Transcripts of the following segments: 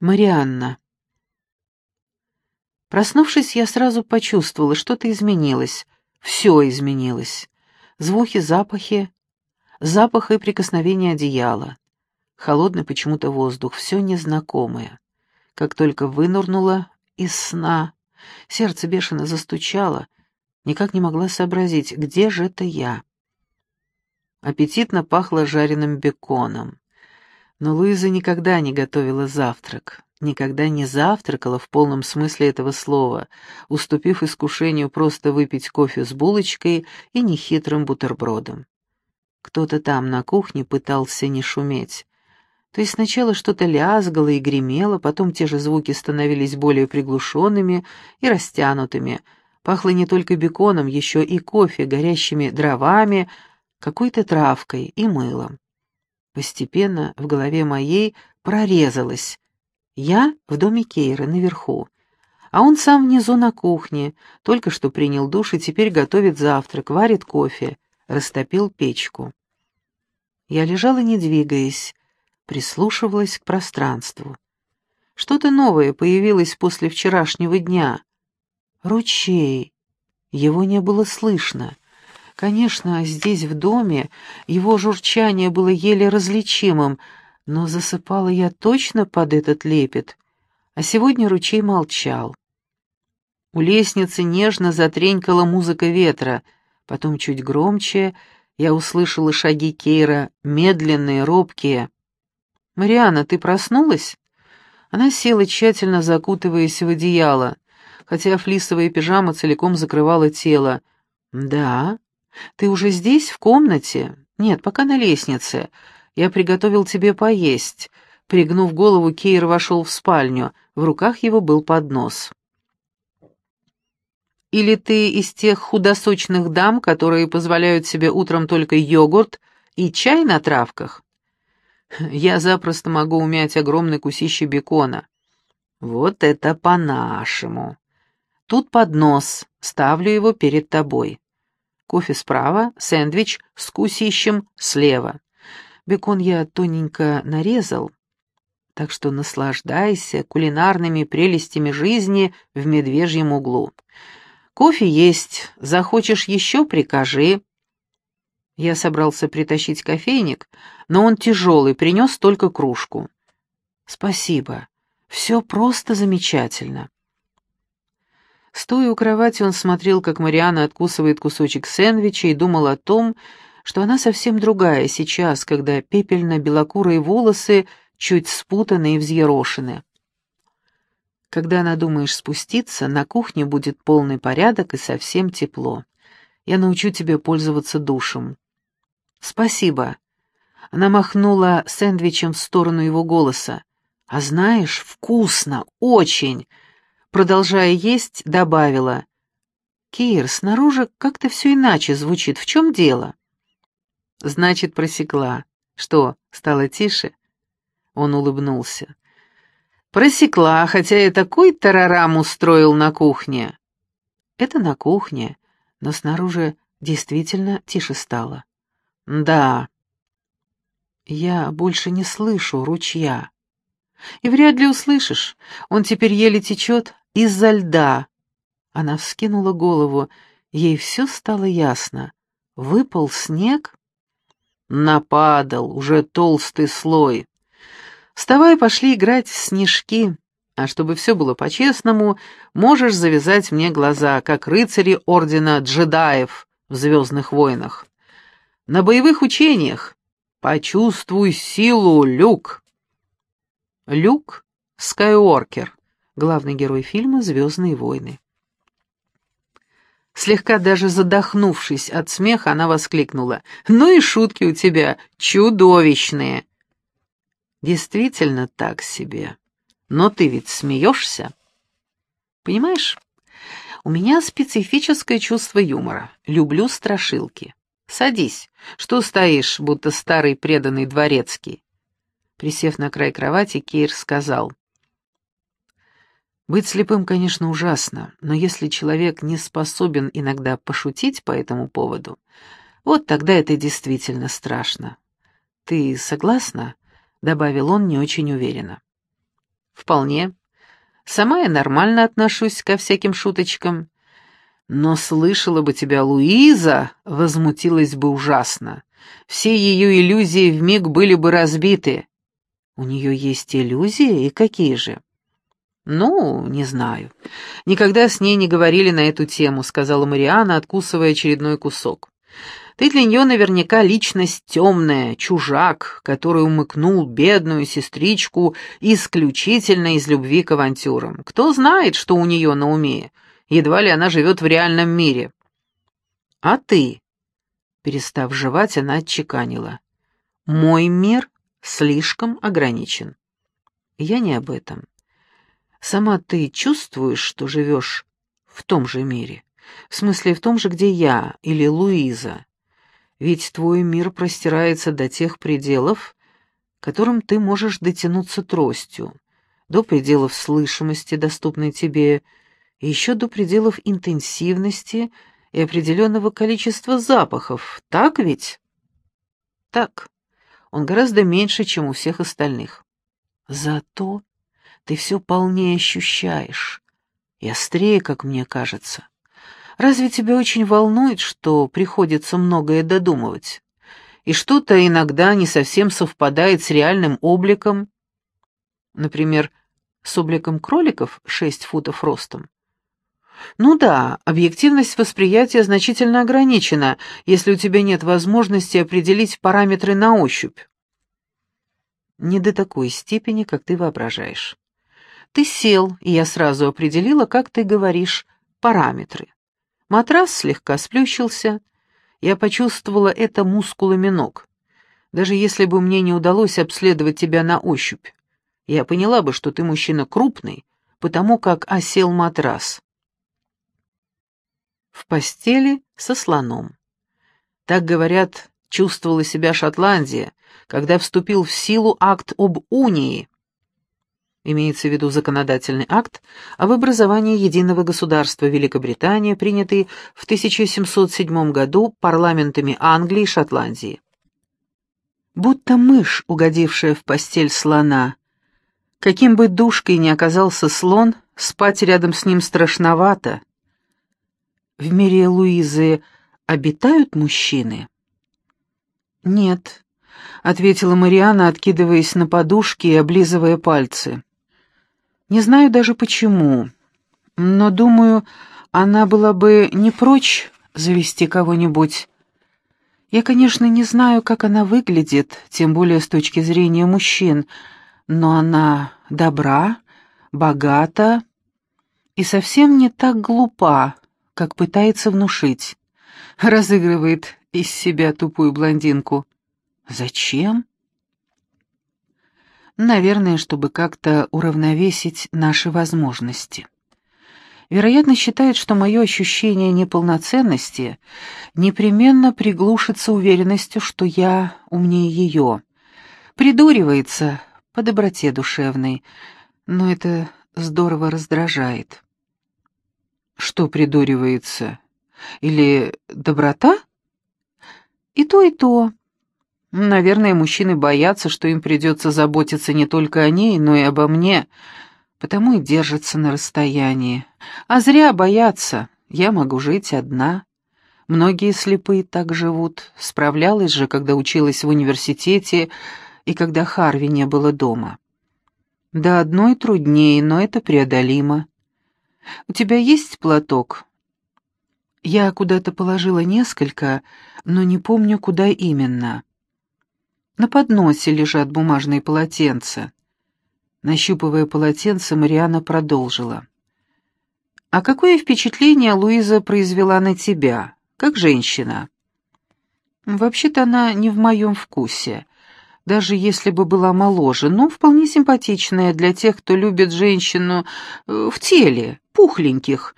Марианна. Проснувшись, я сразу почувствовала, что-то изменилось. Все изменилось. Звуки, запахи, запах и прикосновение одеяла. Холодный почему-то воздух, все незнакомое. Как только вынурнула из сна, сердце бешено застучало, никак не могла сообразить, где же это я. Аппетитно пахло жареным беконом. Но Луиза никогда не готовила завтрак, никогда не завтракала в полном смысле этого слова, уступив искушению просто выпить кофе с булочкой и нехитрым бутербродом. Кто-то там на кухне пытался не шуметь. То есть сначала что-то лязгало и гремело, потом те же звуки становились более приглушенными и растянутыми. Пахло не только беконом, еще и кофе, горящими дровами, какой-то травкой и мылом. Постепенно в голове моей прорезалось. Я в доме Кейра наверху, а он сам внизу на кухне, только что принял душ и теперь готовит завтрак, варит кофе, растопил печку. Я лежала, не двигаясь, прислушивалась к пространству. Что-то новое появилось после вчерашнего дня. Ручей. Его не было слышно. Конечно, здесь, в доме, его журчание было еле различимым, но засыпала я точно под этот лепет, а сегодня ручей молчал. У лестницы нежно затренькала музыка ветра, потом чуть громче я услышала шаги Кейра, медленные, робкие. «Мариана, ты проснулась?» Она села, тщательно закутываясь в одеяло, хотя флисовая пижама целиком закрывала тело. «Да», «Ты уже здесь, в комнате?» «Нет, пока на лестнице. Я приготовил тебе поесть». Пригнув голову, Кейр вошел в спальню. В руках его был поднос. «Или ты из тех худосочных дам, которые позволяют себе утром только йогурт и чай на травках?» «Я запросто могу умять огромное кусище бекона». «Вот это по-нашему!» «Тут поднос, ставлю его перед тобой» кофе справа, сэндвич с кусищем слева. Бекон я тоненько нарезал, так что наслаждайся кулинарными прелестями жизни в медвежьем углу. Кофе есть, захочешь еще — прикажи. Я собрался притащить кофейник, но он тяжелый, принес только кружку. Спасибо, все просто замечательно. Стоя у кровати, он смотрел, как Мариана откусывает кусочек сэндвича и думал о том, что она совсем другая сейчас, когда пепельно-белокурые волосы чуть спутаны и взъерошены. Когда надумаешь спуститься, на кухне будет полный порядок и совсем тепло. Я научу тебя пользоваться душем. Спасибо. Она махнула сэндвичем в сторону его голоса. А знаешь, вкусно, очень. Продолжая есть, добавила. «Кир, снаружи как-то все иначе звучит. В чем дело?» «Значит, просекла. Что, стало тише?» Он улыбнулся. «Просекла, хотя я такой тарарам устроил на кухне». «Это на кухне, но снаружи действительно тише стало». «Да». «Я больше не слышу ручья». «И вряд ли услышишь. Он теперь еле течет, из-за льда. Она вскинула голову, ей все стало ясно. Выпал снег? Нападал, уже толстый слой. Вставай, пошли играть в снежки. А чтобы все было по-честному, можешь завязать мне глаза, как рыцари ордена джедаев в «Звездных войнах». На боевых учениях почувствуй силу, Люк. Люк Скайуоркер главный герой фильма «Звездные войны». Слегка даже задохнувшись от смеха, она воскликнула. «Ну и шутки у тебя чудовищные!» «Действительно так себе. Но ты ведь смеешься?» «Понимаешь, у меня специфическое чувство юмора. Люблю страшилки. Садись. Что стоишь, будто старый преданный дворецкий?» Присев на край кровати, Кейр сказал. Быть слепым, конечно, ужасно, но если человек не способен иногда пошутить по этому поводу, вот тогда это действительно страшно. «Ты согласна?» — добавил он не очень уверенно. Вполне. Сама я нормально отношусь ко всяким шуточкам. Но слышала бы тебя Луиза, возмутилась бы ужасно. Все ее иллюзии вмиг были бы разбиты. У нее есть иллюзии, и какие же? «Ну, не знаю. Никогда с ней не говорили на эту тему», — сказала Мариана, откусывая очередной кусок. «Ты для нее наверняка личность темная, чужак, который умыкнул бедную сестричку исключительно из любви к авантюрам. Кто знает, что у нее на уме? Едва ли она живет в реальном мире». «А ты?» Перестав жевать, она отчеканила. «Мой мир слишком ограничен». «Я не об этом». Сама ты чувствуешь, что живешь в том же мире? В смысле, в том же, где я или Луиза? Ведь твой мир простирается до тех пределов, которым ты можешь дотянуться тростью, до пределов слышимости, доступной тебе, и еще до пределов интенсивности и определенного количества запахов, так ведь? Так. Он гораздо меньше, чем у всех остальных. Зато ты все полнее ощущаешь. И острее, как мне кажется. Разве тебя очень волнует, что приходится многое додумывать? И что-то иногда не совсем совпадает с реальным обликом? Например, с обликом кроликов шесть футов ростом? Ну да, объективность восприятия значительно ограничена, если у тебя нет возможности определить параметры на ощупь. Не до такой степени, как ты воображаешь. Ты сел, и я сразу определила, как ты говоришь, параметры. Матрас слегка сплющился. Я почувствовала это мускулами ног. Даже если бы мне не удалось обследовать тебя на ощупь, я поняла бы, что ты мужчина крупный, потому как осел матрас. В постели со слоном. Так, говорят, чувствовала себя Шотландия, когда вступил в силу акт об унии, имеется в виду законодательный акт об образовании единого государства Великобритании, принятый в 1707 году парламентами Англии и Шотландии. Будто мышь, угодившая в постель слона. Каким бы душкой ни оказался слон, спать рядом с ним страшновато. В мире Луизы обитают мужчины? Нет, — ответила Мариана, откидываясь на подушки и облизывая пальцы. Не знаю даже почему, но думаю, она была бы не прочь завести кого-нибудь. Я, конечно, не знаю, как она выглядит, тем более с точки зрения мужчин, но она добра, богата и совсем не так глупа, как пытается внушить. Разыгрывает из себя тупую блондинку. Зачем? Наверное, чтобы как-то уравновесить наши возможности. Вероятно, считает, что мое ощущение неполноценности непременно приглушится уверенностью, что я умнее ее. Придуривается по доброте душевной, но это здорово раздражает. Что придуривается? Или доброта? И то, и то. Наверное, мужчины боятся, что им придется заботиться не только о ней, но и обо мне, потому и держатся на расстоянии. А зря боятся, я могу жить одна. Многие слепые так живут, справлялась же, когда училась в университете и когда Харви не было дома. Да одной труднее, но это преодолимо. У тебя есть платок? Я куда-то положила несколько, но не помню, куда именно. На подносе лежат бумажные полотенца. Нащупывая полотенце, Мариана продолжила. «А какое впечатление Луиза произвела на тебя, как женщина?» «Вообще-то она не в моем вкусе, даже если бы была моложе, но вполне симпатичная для тех, кто любит женщину э, в теле, пухленьких.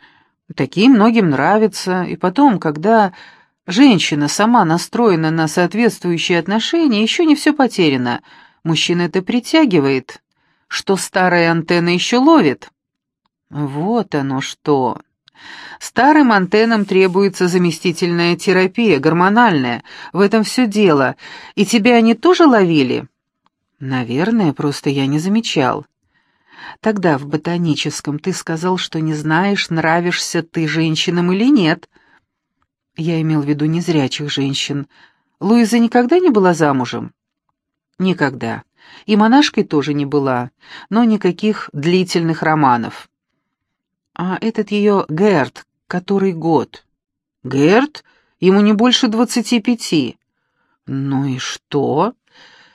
Такие многим нравятся, и потом, когда женщина сама настроена на соответствующие отношения, еще не все потеряно. Мужчина это притягивает. Что старая антенна еще ловит? Вот оно что. Старым антеннам требуется заместительная терапия, гормональная. В этом все дело. И тебя они тоже ловили? Наверное, просто я не замечал. Тогда в ботаническом ты сказал, что не знаешь, нравишься ты женщинам или нет. Я имел в виду незрячих женщин. Луиза никогда не была замужем? Никогда. И монашкой тоже не была, но никаких длительных романов. А этот ее Герт, который год? Герт? Ему не больше двадцати пяти. Ну и что?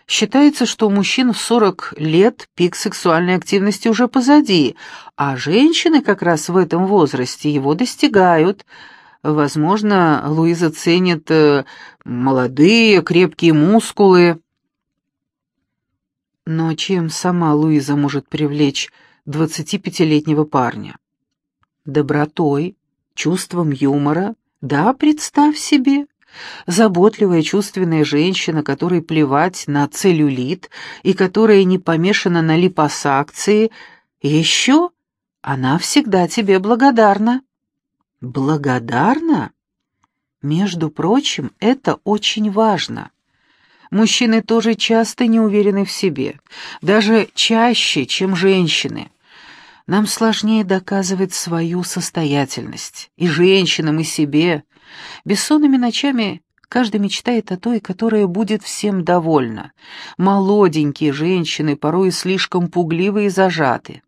Считается, что у мужчин в 40 лет пик сексуальной активности уже позади, а женщины как раз в этом возрасте его достигают. Возможно, Луиза ценит э, молодые, крепкие мускулы. Но чем сама Луиза может привлечь 25-летнего парня? Добротой, чувством юмора? Да, представь себе. Заботливая, чувственная женщина, которой плевать на целлюлит и которая не помешана на липосакции, еще она всегда тебе благодарна. Благодарна? Между прочим, это очень важно. Мужчины тоже часто не уверены в себе, даже чаще, чем женщины. Нам сложнее доказывать свою состоятельность, и женщинам, и себе. Бессонными ночами каждый мечтает о той, которая будет всем довольна. Молоденькие женщины порой слишком пугливы и зажаты.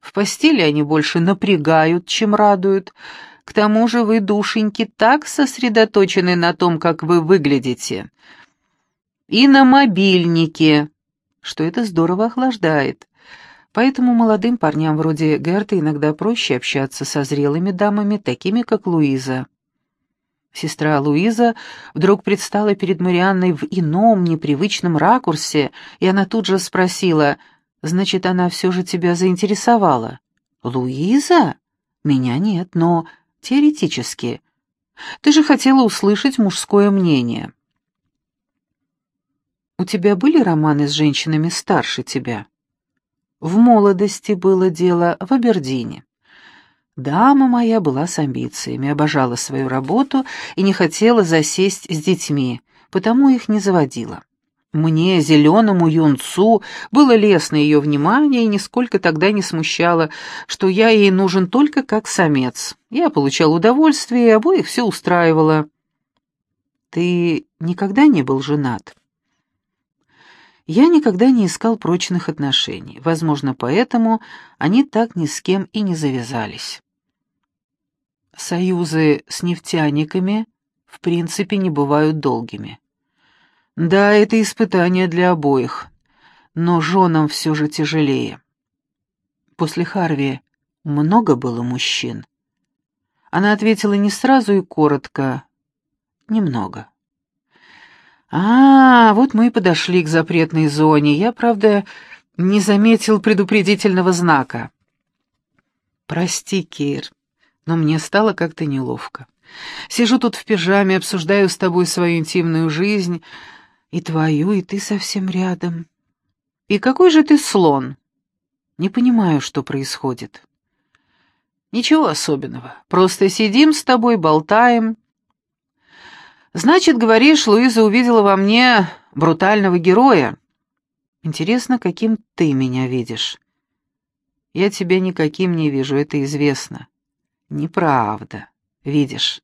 В постели они больше напрягают, чем радуют. К тому же вы, душеньки, так сосредоточены на том, как вы выглядите. И на мобильнике, что это здорово охлаждает. Поэтому молодым парням вроде Герты иногда проще общаться со зрелыми дамами, такими как Луиза. Сестра Луиза вдруг предстала перед Марианной в ином, непривычном ракурсе, и она тут же спросила, «Значит, она все же тебя заинтересовала?» «Луиза? Меня нет, но теоретически. Ты же хотела услышать мужское мнение». «У тебя были романы с женщинами старше тебя?» В молодости было дело в Абердине. Дама моя была с амбициями, обожала свою работу и не хотела засесть с детьми, потому их не заводила. Мне, зеленому юнцу, было лестно ее внимание и нисколько тогда не смущало, что я ей нужен только как самец. Я получал удовольствие, и обоих все устраивало. «Ты никогда не был женат?» Я никогда не искал прочных отношений, возможно, поэтому они так ни с кем и не завязались. Союзы с нефтяниками в принципе не бывают долгими. Да, это испытание для обоих, но женам все же тяжелее. После Харви много было мужчин. Она ответила не сразу и коротко, немного. «А, вот мы и подошли к запретной зоне. Я, правда, не заметил предупредительного знака». «Прости, Кир, но мне стало как-то неловко. Сижу тут в пижаме, обсуждаю с тобой свою интимную жизнь, и твою, и ты совсем рядом. И какой же ты слон? Не понимаю, что происходит». «Ничего особенного. Просто сидим с тобой, болтаем». «Значит, говоришь, Луиза увидела во мне брутального героя. Интересно, каким ты меня видишь?» «Я тебя никаким не вижу, это известно». «Неправда. Видишь.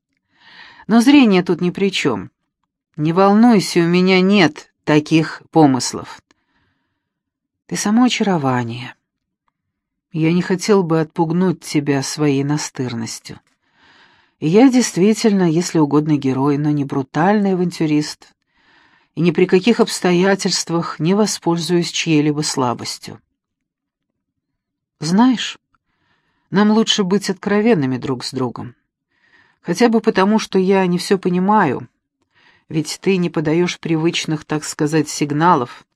Но зрение тут ни при чем. Не волнуйся, у меня нет таких помыслов. Ты само очарование. Я не хотел бы отпугнуть тебя своей настырностью». Я действительно, если угодно, герой, но не брутальный авантюрист, и ни при каких обстоятельствах не воспользуюсь чьей-либо слабостью. Знаешь, нам лучше быть откровенными друг с другом. Хотя бы потому, что я не все понимаю, ведь ты не подаешь привычных, так сказать, сигналов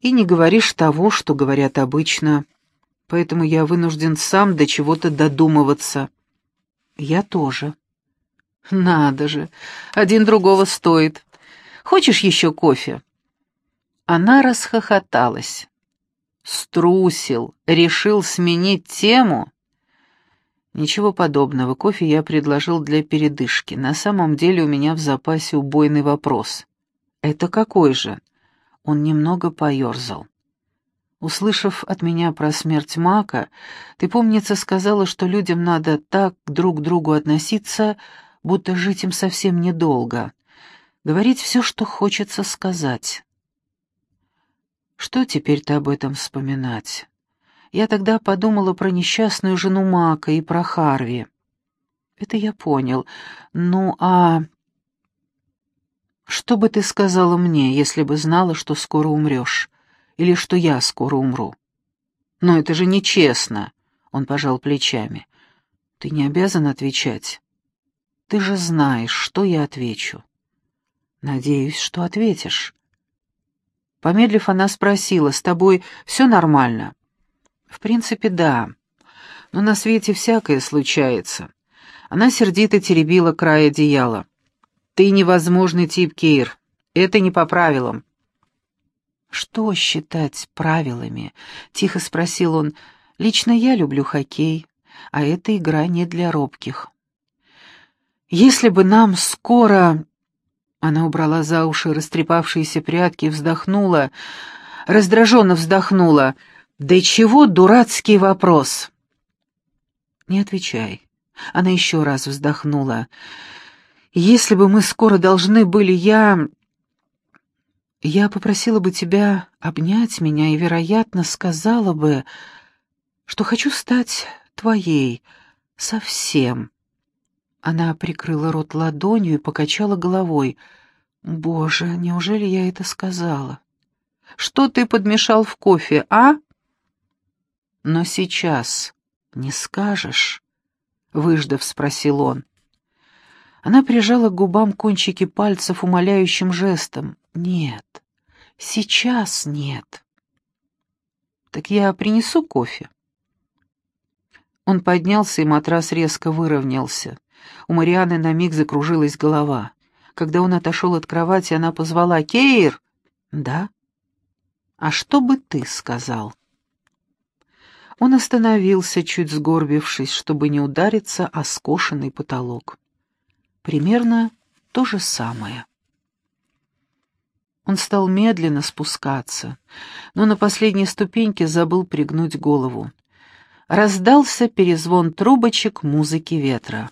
и не говоришь того, что говорят обычно, поэтому я вынужден сам до чего-то додумываться. «Я тоже». «Надо же, один другого стоит. Хочешь еще кофе?» Она расхохоталась. Струсил, решил сменить тему. Ничего подобного, кофе я предложил для передышки. На самом деле у меня в запасе убойный вопрос. «Это какой же?» Он немного поерзал. Услышав от меня про смерть Мака, ты, помнится, сказала, что людям надо так друг к другу относиться, будто жить им совсем недолго. Говорить все, что хочется сказать. Что теперь ты об этом вспоминать? Я тогда подумала про несчастную жену Мака и про Харви. Это я понял. Ну, а... Что бы ты сказала мне, если бы знала, что скоро умрешь? Или что я скоро умру? Но это же нечестно, — он пожал плечами. Ты не обязан отвечать. Ты же знаешь, что я отвечу. Надеюсь, что ответишь. Помедлив, она спросила, «С тобой все нормально?» «В принципе, да. Но на свете всякое случается». Она сердито теребила край одеяла. «Ты невозможный тип, Кейр. Это не по правилам». «Что считать правилами?» — тихо спросил он. «Лично я люблю хоккей, а эта игра не для робких». «Если бы нам скоро...» Она убрала за уши растрепавшиеся прядки вздохнула, раздраженно вздохнула. «Да чего дурацкий вопрос?» «Не отвечай». Она еще раз вздохнула. «Если бы мы скоро должны были, я...» «Я попросила бы тебя обнять меня и, вероятно, сказала бы, что хочу стать твоей совсем». Она прикрыла рот ладонью и покачала головой. «Боже, неужели я это сказала?» «Что ты подмешал в кофе, а?» «Но сейчас не скажешь?» — выждав, спросил он. Она прижала к губам кончики пальцев умоляющим жестом. «Нет, сейчас нет». «Так я принесу кофе?» Он поднялся, и матрас резко выровнялся. У Марианы на миг закружилась голова. Когда он отошел от кровати, она позвала «Кейр!» «Да?» «А что бы ты сказал?» Он остановился, чуть сгорбившись, чтобы не удариться о скошенный потолок. Примерно то же самое. Он стал медленно спускаться, но на последней ступеньке забыл пригнуть голову. Раздался перезвон трубочек музыки ветра.